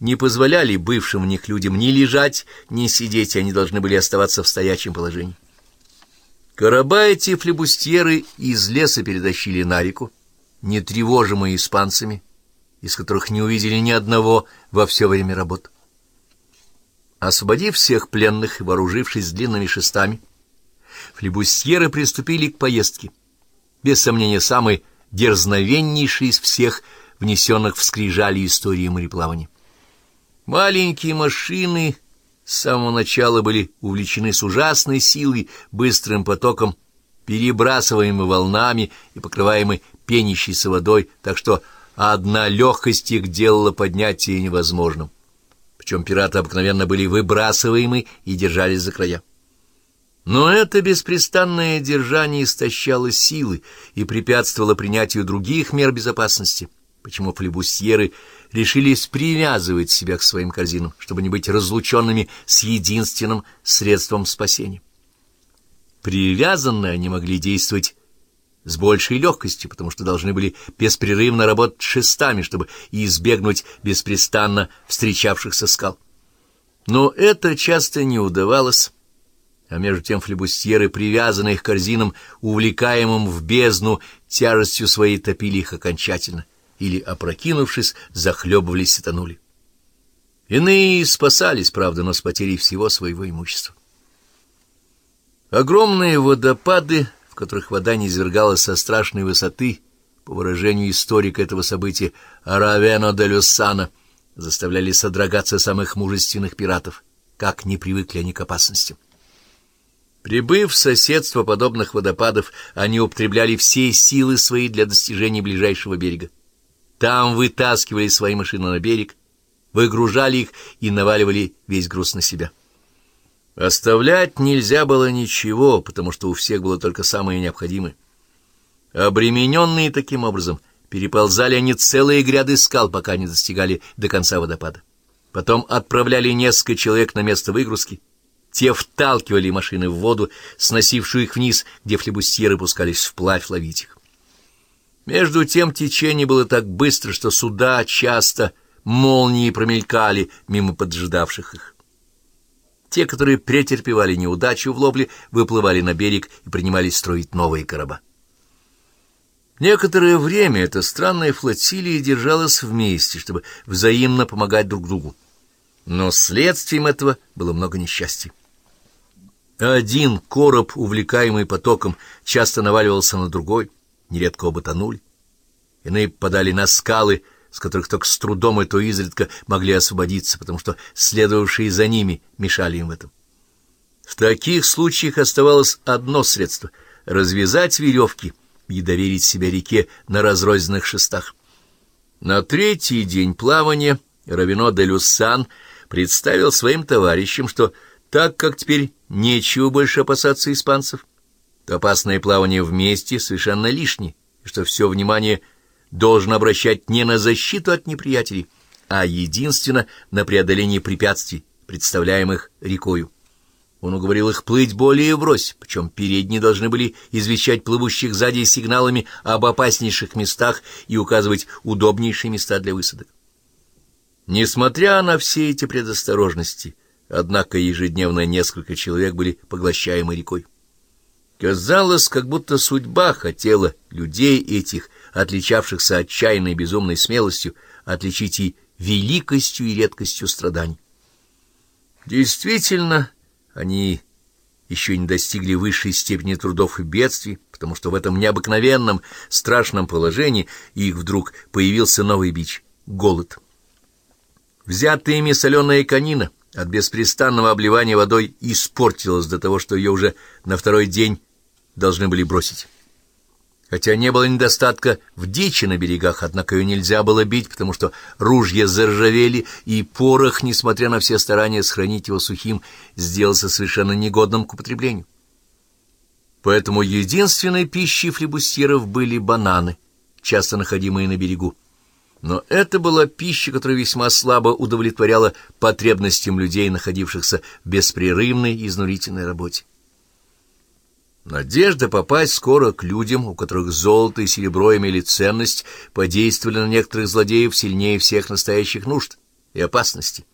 не позволяли бывшим в них людям ни лежать, ни сидеть, они должны были оставаться в стоячем положении. Короба эти флебустьеры из леса перетащили на реку, не тревожимые испанцами, из которых не увидели ни одного во все время работ. Освободив всех пленных и вооружившись длинными шестами, флебустьеры приступили к поездке, без сомнения самой дерзновеннейшей из всех внесенных в скрижали истории мореплавания. Маленькие машины с самого начала были увлечены с ужасной силой, быстрым потоком, перебрасываемы волнами и покрываемы пенящейся водой, так что одна легкость их делала поднятие невозможным. Причем пираты обыкновенно были выбрасываемы и держались за края. Но это беспрестанное держание истощало силы и препятствовало принятию других мер безопасности, почему флебусьеры решились привязывать себя к своим корзинам, чтобы не быть разлученными с единственным средством спасения. Привязанные они могли действовать с большей легкостью, потому что должны были беспрерывно работать шестами, чтобы избегнуть беспрестанно встречавшихся скал. Но это часто не удавалось, а между тем флебустьеры, привязанные к корзинам, увлекаемым в бездну, тяжестью своей топили их окончательно, или, опрокинувшись, захлебывались и тонули. Иные спасались, правда, но с потерей всего своего имущества. Огромные водопады, в которых вода низвергалась со страшной высоты, по выражению историка этого события Аравено де Люссана, заставляли содрогаться самых мужественных пиратов, как не привыкли они к опасностям. Прибыв в соседство подобных водопадов, они употребляли все силы свои для достижения ближайшего берега. Там вытаскивали свои машины на берег, выгружали их и наваливали весь груз на себя. Оставлять нельзя было ничего, потому что у всех было только самое необходимое. Обремененные таким образом, переползали они целые гряды скал, пока не достигали до конца водопада. Потом отправляли несколько человек на место выгрузки, те вталкивали машины в воду, сносившую их вниз, где флебустьеры пускались вплавь ловить их. Между тем течение было так быстро, что суда часто молнии промелькали мимо поджидавших их. Те, которые претерпевали неудачу в ловле, выплывали на берег и принимались строить новые короба. Некоторое время эта странная флотилия держалась вместе, чтобы взаимно помогать друг другу. Но следствием этого было много несчастья. Один короб, увлекаемый потоком, часто наваливался на другой, нередко оба тонули. Иные подали на скалы, с которых только с трудом и то изредка могли освободиться, потому что следовавшие за ними мешали им в этом. В таких случаях оставалось одно средство — развязать веревки и доверить себя реке на разрозненных шестах. На третий день плавания Равино де Люссан представил своим товарищам, что так как теперь нечего больше опасаться испанцев, то опасное плавание вместе совершенно лишнее, и что все внимание должен обращать не на защиту от неприятелей, а единственно на преодоление препятствий, представляемых рекою. Он уговорил их плыть более врозь, причем передние должны были извещать плывущих сзади сигналами об опаснейших местах и указывать удобнейшие места для высадок. Несмотря на все эти предосторожности, Однако ежедневно несколько человек были поглощаемы рекой. Казалось, как будто судьба хотела людей этих, отличавшихся отчаянной безумной смелостью, отличить и великостью и редкостью страданий. Действительно, они еще не достигли высшей степени трудов и бедствий, потому что в этом необыкновенном, страшном положении их вдруг появился новый бич — голод. Взятая ими соленая конина от беспрестанного обливания водой испортилась до того, что ее уже на второй день должны были бросить. Хотя не было недостатка в дичи на берегах, однако ее нельзя было бить, потому что ружья заржавели, и порох, несмотря на все старания сохранить его сухим, сделался совершенно негодным к употреблению. Поэтому единственной пищей флебустьеров были бананы, часто находимые на берегу. Но это была пища, которая весьма слабо удовлетворяла потребностям людей, находившихся в беспрерывной изнурительной работе. Надежда попасть скоро к людям, у которых золото и серебро имели ценность, подействовали на некоторых злодеев сильнее всех настоящих нужд. и опасности.